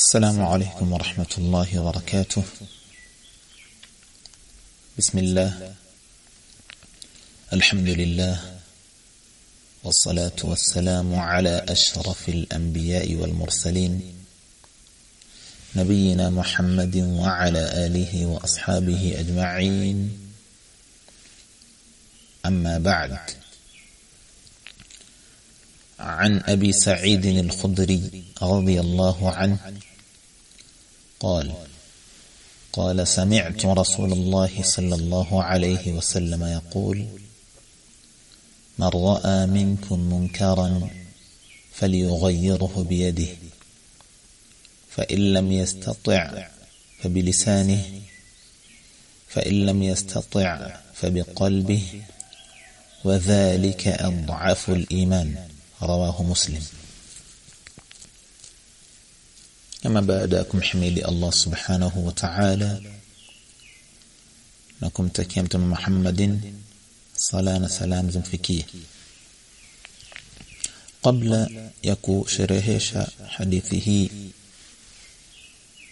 السلام عليكم ورحمة الله وبركاته. بسم الله. الحمد لله. والصلاة والسلام على أشرف الأنبياء والمرسلين. نبينا محمد وعلى آله وأصحابه أجمعين. أما بعد. عن أبي سعيد الخدري رضي الله عنه. قال قال سمعت رسول الله صلى الله عليه وسلم يقول من رأى منكم منكرا فليغيره بيده فإن لم يستطع فبلسانه فإن لم يستطع فبقلبه وذلك أضعف الإيمان. رواه مسلم. kama baada ya kumhimidi Allah subhanahu wa ta'ala na kumtakia Mtume Muhammadin sala na salam zimfikie, kabla ya kusherehesha hadithi hii,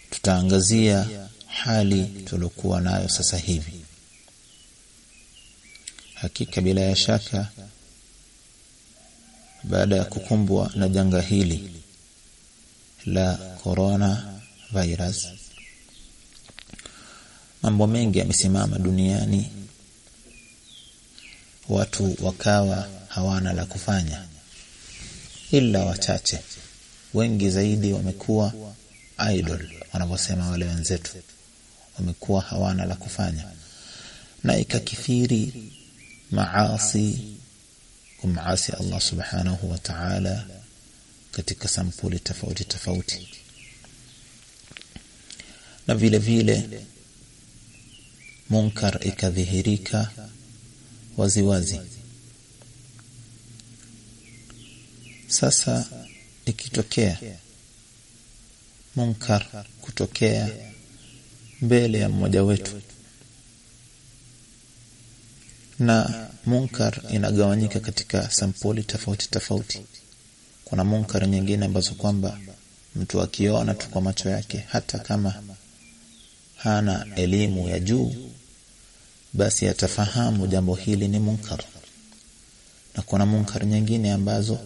tutaangazia hali tuliokuwa nayo sasa hivi. Hakika bila ya shaka, baada ya kukumbwa na janga hili la corona virus mambo mengi yamesimama duniani. Watu wakawa hawana la kufanya. Ila wachache. Wengi zaidi wamekuwa idol wanavyosema wale wenzetu. Wamekuwa hawana la kufanya. Na ikakithiri maasi kumasi Allah subhanahu wa ta'ala katika sampuli tofauti tofauti. Na vile vile munkar ikadhihirika waziwazi. Sasa ikitokea munkar kutokea mbele ya mmoja wetu. Na munkar inagawanyika katika sampuli tofauti tofauti kuna munkar nyingine ambazo kwamba mtu akiona tu kwa macho yake hata kama hana elimu ya juu basi atafahamu jambo hili ni munkar. Na kuna munkar nyingine ambazo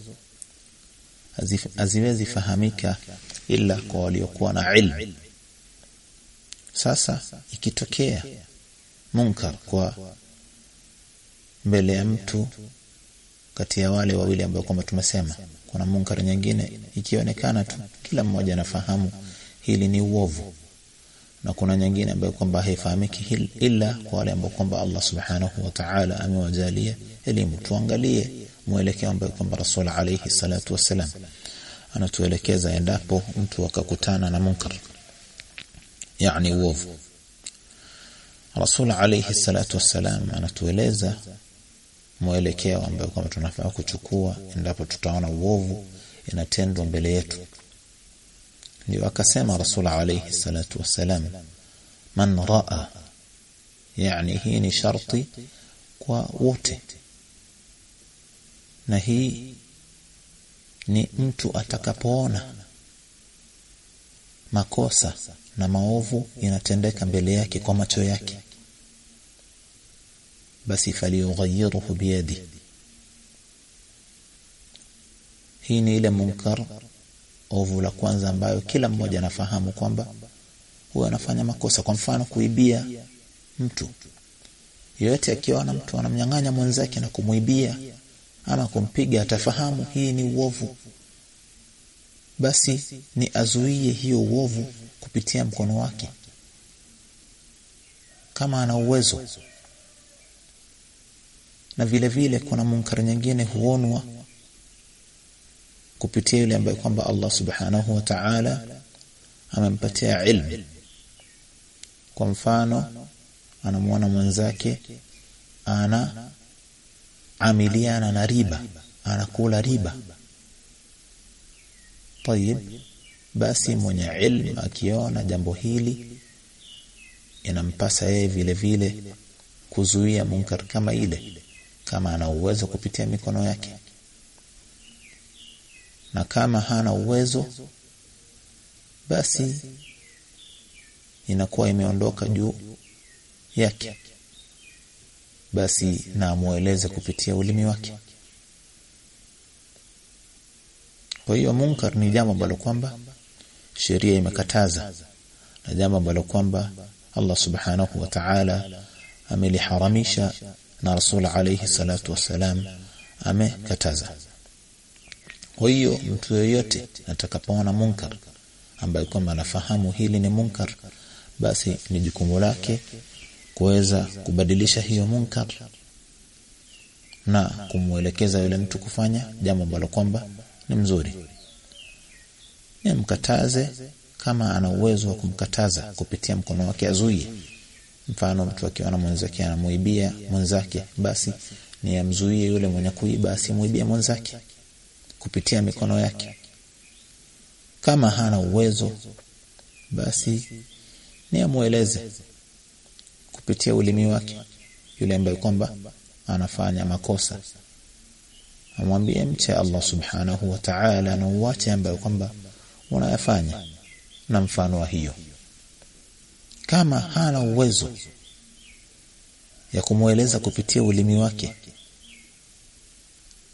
haziwezi fahamika ila kwa waliokuwa na ilmu. Sasa ikitokea munkar kwa mbele ya mtu kati ya wale wawili ambao kwamba tumesema kuna munkar nyingine ikionekana tu kila mmoja anafahamu hili ni uovu. Na kuna nyingine ambayo kwamba haifahamiki ila kwa wale ambao kwamba Allah subhanahu wa ta'ala amewajalia elimu tuangalie mwelekeo ambao kwamba Rasul alayhi salatu wasalam anatuelekeza endapo mtu akakutana na munkar. Yani uovu. Rasul alayhi salatu wasalam anatueleza mwelekeo ambao kama tunafaa kuchukua endapo tutaona uovu inatendwa mbele yetu. Ndio akasema Rasul alayhi salatu wassalam man raa yani hii ni sharti kwa wote. Na hii ni mtu atakapoona makosa na maovu inatendeka mbele yake kwa macho yake basi faliyughayiruhu biyadi hii ni ile munkar ovu la kwanza ambayo kila mmoja anafahamu kwamba huwa anafanya makosa. Kwa mfano kuibia mtu. Yeyote akiona mtu anamnyang'anya mwenzake na kumuibia ama kumpiga atafahamu hii ni uovu. Basi ni azuie hiyo uovu kupitia mkono wake. Kama ana uwezo na vile vile kuna munkar nyingine huonwa kupitia yule ambaye kwamba Allah subhanahu wa ta'ala amempatia ilmu. Kwa mfano anamwona mwenzake ana amiliana na riba anakula riba. Tayib basi mwenye ilmu akiona jambo hili inampasa yeye vile vile kuzuia munkar kama ile kama ana uwezo kupitia mikono yake. Na kama hana uwezo basi inakuwa imeondoka juu yake. Basi na amueleze kupitia ulimi wake. Kwa hiyo munkar ni jambo ambalo kwamba sheria imekataza na jambo ambalo kwamba Allah subhanahu wa ta'ala ameliharamisha na rasul alayhi salatu wassalam amekataza. Kwa hiyo mtu yeyote atakapoona munkar ambaye kwamba anafahamu hili ni munkar basi ni jukumu lake kuweza kubadilisha hiyo munkar na kumwelekeza yule mtu kufanya jambo ambalo kwamba ni mzuri. Ni mkataze kama ana uwezo wa kumkataza kupitia mkono wake azuie mfano mtu akiona mwenzake anamuibia mwenzake basi ni amzuie yule mwenye kuiba asimuibie mwenzake kupitia mikono yake. Kama hana uwezo basi ni amueleze kupitia ulimi wake yule ambaye kwamba anafanya makosa. Amwambie mche Allah subhanahu wa ta'ala na uwache ambayo kwamba unayafanya na mfano wa hiyo kama hana uwezo ya kumweleza kupitia ulimi wake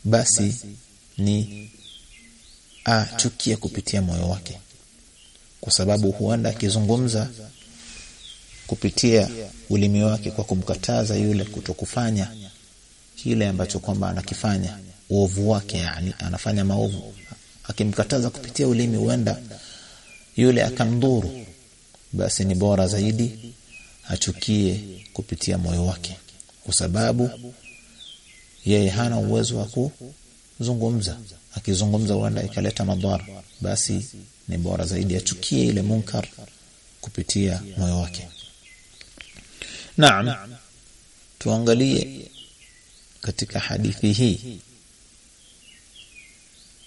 basi ni achukie kupitia moyo wake kwa sababu huenda akizungumza kupitia ulimi wake kwa kumkataza yule kutokufanya kile ambacho kwamba anakifanya uovu wake yani anafanya maovu. Akimkataza kupitia ulimi huenda yule akamdhuru basi ni bora zaidi achukie kupitia moyo wake kwa sababu yeye hana uwezo wa kuzungumza. Akizungumza huenda ikaleta madhara basi ni bora zaidi achukie ile munkar kupitia moyo wake. Naam tuangalie katika hadithi hii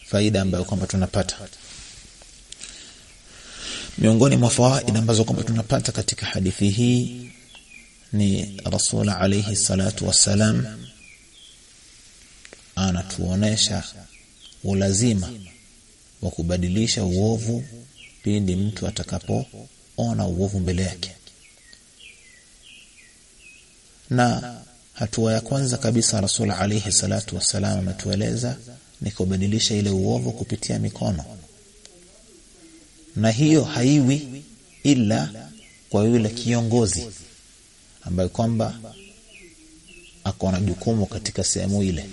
faida ambayo kwamba tunapata miongoni mwa fawaid ambazo kwamba tunapata katika hadithi hii ni rasul alayhi salatu wassalam anatuonesha ulazima wa kubadilisha uovu pindi mtu atakapoona uovu mbele yake. Na hatua ya kwanza kabisa rasul alayhi salatu wassalam ametueleza ni kubadilisha ile uovu kupitia mikono na hiyo haiwi ila kwa yule kiongozi ambaye kwamba ako na jukumu katika sehemu ile.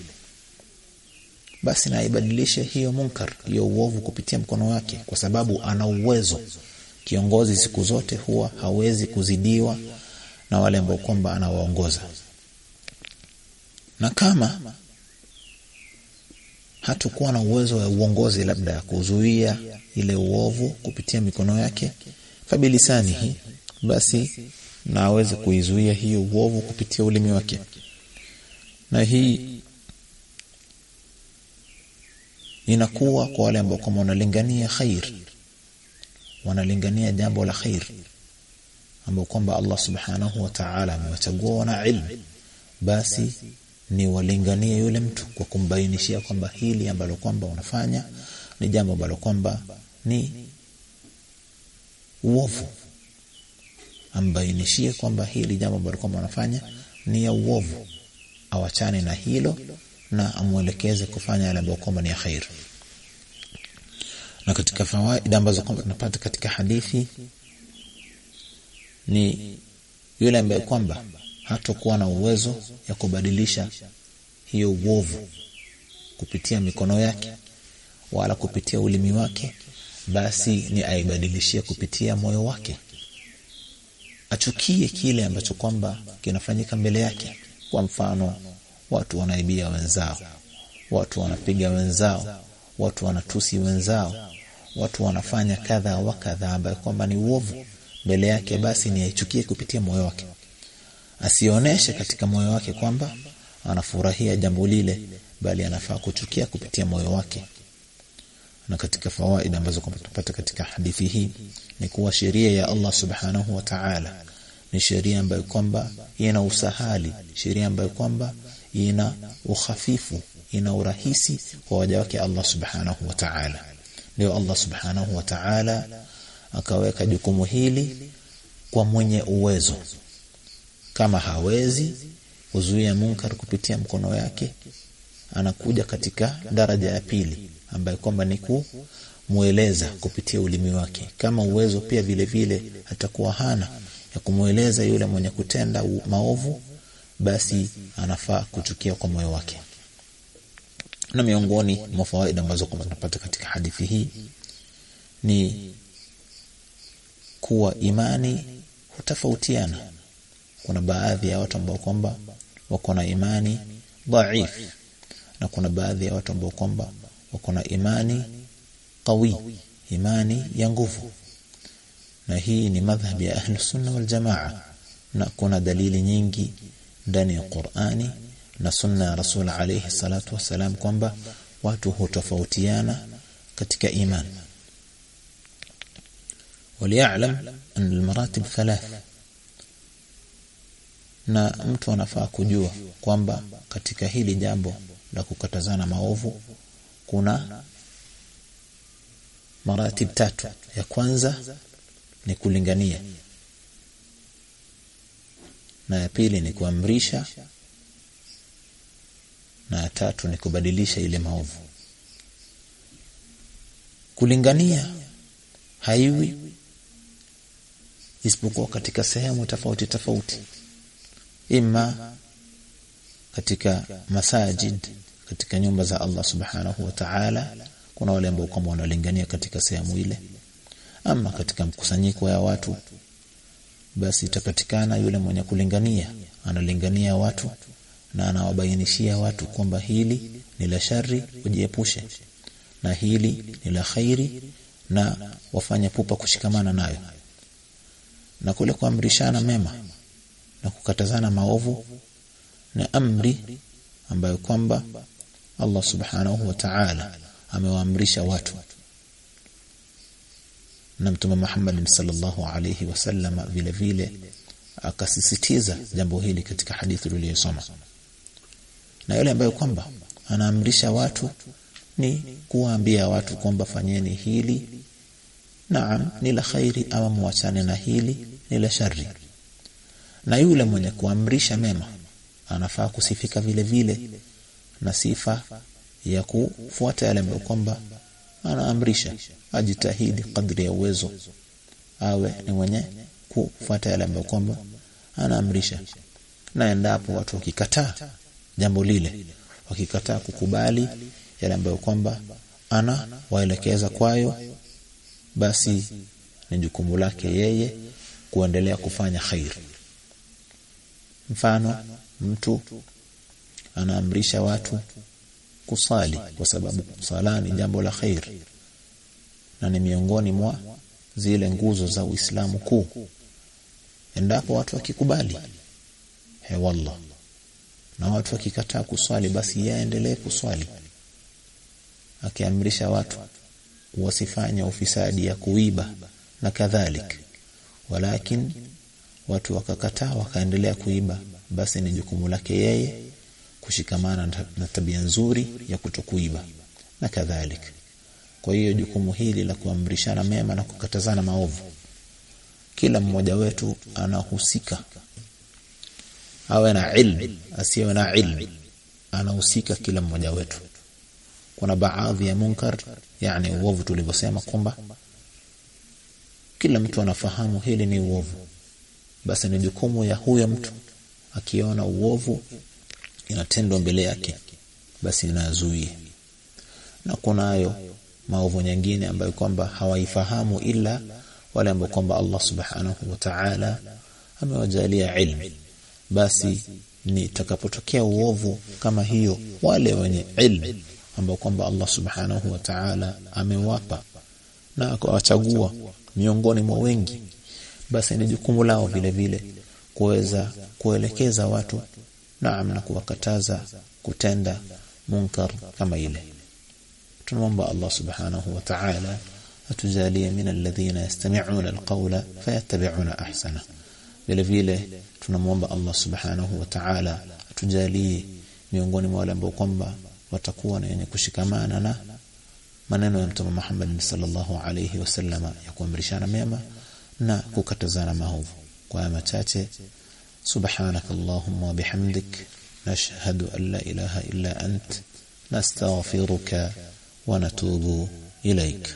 Basi na ibadilishe hiyo munkar hiyo uovu kupitia mkono wake kwa sababu ana uwezo. Kiongozi siku zote huwa hawezi kuzidiwa na wale ambao kwamba anawaongoza. Na kama hatakuwa na uwezo wa uongozi labda kuzuia ile uovu kupitia mikono yake. Fabilisanihi basi na aweze kuizuia hiyo uovu kupitia ulimi wake. Na hii inakuwa kwa wale ambao kama wanalingania khair wanalingania jambo la khair ambao kwamba Allah subhanahu wa ta'ala amewachagua wana ilmu basi ni walinganie yule mtu kwa kumbainishia kwamba hili ambalo kwamba unafanya ni jambo ambalo kwamba ni uovu. Ambainishie kwamba hili jambo ambalo kwamba unafanya ni ya uovu. Awachane na hilo na amwelekeze kufanya yale ambayo kwamba ni ya khair. Na katika fawaida ambazo kwamba tunapata katika hadithi ni yule ambaye kwamba hatakuwa na uwezo ya kubadilisha hiyo uovu kupitia mikono yake wala kupitia ulimi wake basi ni aibadilishie kupitia moyo wake. Achukie kile ambacho kwamba kinafanyika mbele yake. Kwa mfano watu wanaibia wenzao watu wanapiga wenzao watu wanatusi wenzao watu wanafanya kadha wa kadha ambayo kwamba ni uovu mbele yake basi ni aichukie kupitia moyo wake asioneshe katika moyo wake kwamba anafurahia jambo lile bali anafaa kuchukia kupitia moyo wake. Na katika fawaida ambazo tupata katika hadithi hii ni kuwa sheria ya Allah subhanahu wa ta'ala ni sheria ambayo kwamba ina usahali sheria ambayo kwamba ina uhafifu ina urahisi kwa waja wake Allah subhanahu wa ta'ala. Ndio Allah subhanahu wa ta'ala akaweka jukumu hili kwa mwenye uwezo kama hawezi kuzuia munkar kupitia mkono yake anakuja katika daraja ya pili ambaye kwamba ni kumweleza kupitia ulimi wake. Kama uwezo pia vile vile atakuwa hana ya kumweleza yule mwenye kutenda maovu basi anafaa kuchukia kwa moyo wake. Na miongoni mwa fawaida ambazo kwamba tunapata katika hadithi hii ni kuwa imani hutofautiana kuna baadhi ya watu ambao kwamba wako na imani dhaif na kuna baadhi ya watu ambao kwamba wako na imani qawi imani ya nguvu na hii ni madhhabi ya ahlu sunna wal jamaa na kuna dalili nyingi ndani ya Qur'ani na sunna ya Rasul alayhi salatu wasalam kwamba watu hutofautiana katika imani وليعلم أن المراتب ثلاث na mtu anafaa kujua kwamba katika hili jambo la kukatazana maovu kuna maratib tatu. Ya kwanza ni kulingania na ya pili ni kuamrisha na ya tatu ni kubadilisha ile maovu. Kulingania haiwi isipokuwa katika sehemu tofauti tofauti ima katika masajid katika nyumba za Allah subhanahu wa ta'ala kuna wale ambao kwamba wanalingania katika sehemu ile. Ama katika mkusanyiko ya watu basi itapatikana yule mwenye kulingania analingania watu na anawabainishia watu kwamba hili ni la shari ujiepushe. Na hili ni la khairi na wafanye pupa kushikamana nayo. Na kule kuamrishana mema na kukatazana maovu na amri ambayo kwamba Allah subhanahu wa ta'ala amewaamrisha watu. Na mtume Muhammad sallallahu alayhi wasallam vile vile akasisitiza jambo hili katika hadithi tuliyosoma. Na yule ambaye kwamba anaamrisha watu ni kuwaambia watu kwamba fanyeni hili. Naam ni la khairi ama muachane na hili ni la shari na yule mwenye kuamrisha mema anafaa kusifika vile vile na sifa ya kufuata yale ambayo kwamba anaamrisha ajitahidi kadri ya uwezo awe ni mwenye kufuata yale ambayo kwamba anaamrisha. Na endapo watu wakikataa jambo lile wakikataa kukubali yale ambayo kwamba ana waelekeza kwayo basi ni jukumu lake yeye kuendelea kufanya khair mfano mtu anaamrisha watu kusali kwa sababu sala ni jambo la khair na ni miongoni mwa zile nguzo za Uislamu kuu. Endapo watu wakikubali he wallah na watu wakikataa kuswali basi yaendelee kuswali. Akiamrisha watu wasifanya ufisadi ya kuiba na kadhalik walakin watu wakakataa wakaendelea kuiba. Basi ni jukumu lake yeye kushikamana na tabia nzuri ya kutokuiba na kadhalika kwa hiyo jukumu hili la kuamrishana mema na kukatazana maovu kila mmoja wetu anahusika. Awe na ilmu asiwe na ilmu anahusika kila mmoja wetu. Kuna baadhi ya munkar yani uovu tulivyosema kwamba kila mtu anafahamu hili ni uovu basi ni jukumu ya huyo mtu. Akiona uovu inatendwa mbele yake. Basi inazuie na kunayo maovu nyingine ambayo kwamba hawaifahamu ila wale ambao kwamba Allah subhanahu wa ta'ala amewajalia ilmu. Basi ni takapotokea uovu kama hiyo wale wenye ilmu ambao kwamba Allah subhanahu wa ta'ala amewapa na akawachagua miongoni mwa wengi basi ni jukumu lao vile vile kuweza kuelekeza watu naam na kuwakataza kutenda munkar kama ile. Tunamwomba Allah subhanahu wa ta'ala atujalie min alladhina yastami'una alqawla fayattabi'una ahsana. Vile vile tunamwomba Allah subhanahu wa ta'ala atujalie miongoni mwa wale ambao kwamba watakuwa na yenye kushikamana na maneno ya Mtume Muhammad sallallahu alayhi wasallam ya kuamrishana mema na kukatazana maovu. Kwa haya machache, subhanaka allahumma wa bihamdik nashhadu an la ilaha illa ant nastaghfiruka wa natubu ilaik.